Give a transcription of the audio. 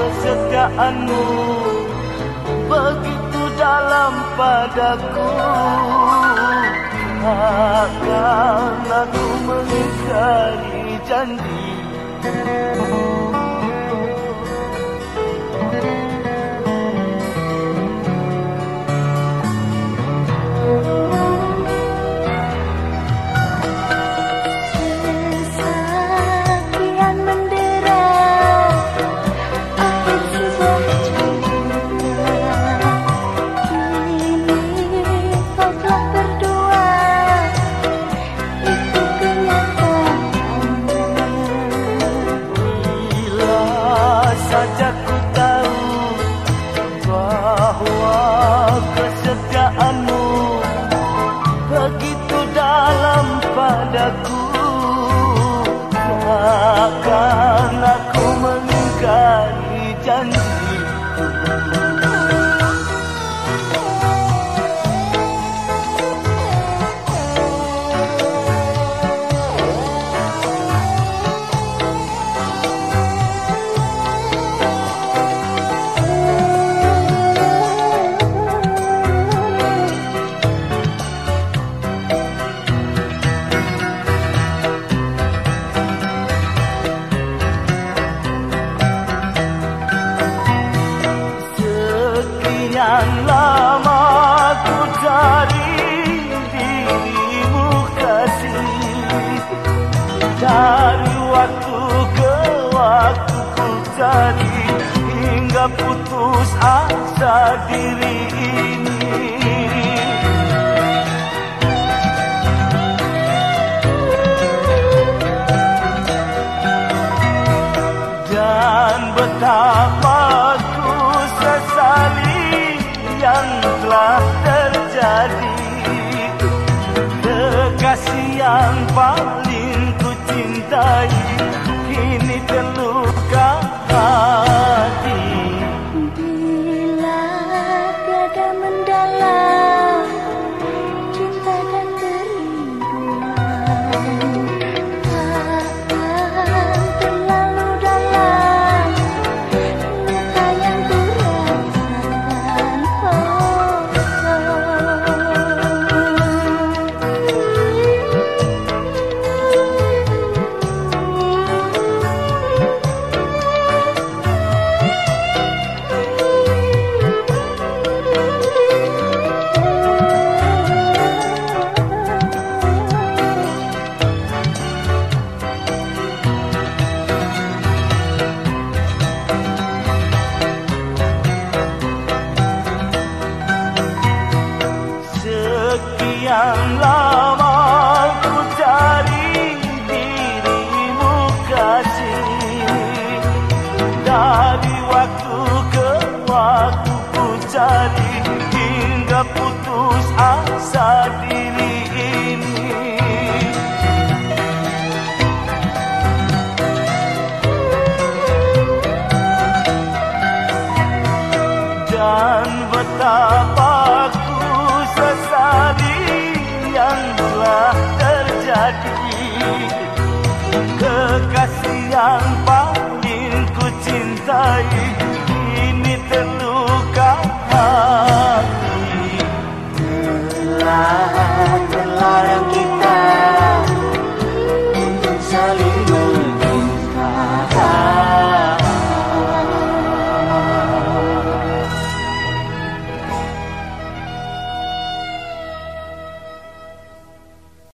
kesetiaanmu begitu dalam padaku. Takkan aku mengingkari janji kesetiaanmu ku cari dirimu kasih Dari waktu ke waktu ku cari Hingga putus asa diri ini. Dan betapa terjadi Kekasih yang paling ku cintai. Kini terluka cari Hingga putus asa diri ini. Dan betapa ku sesali yang telah terjadi Kekasih yang paling ku cintai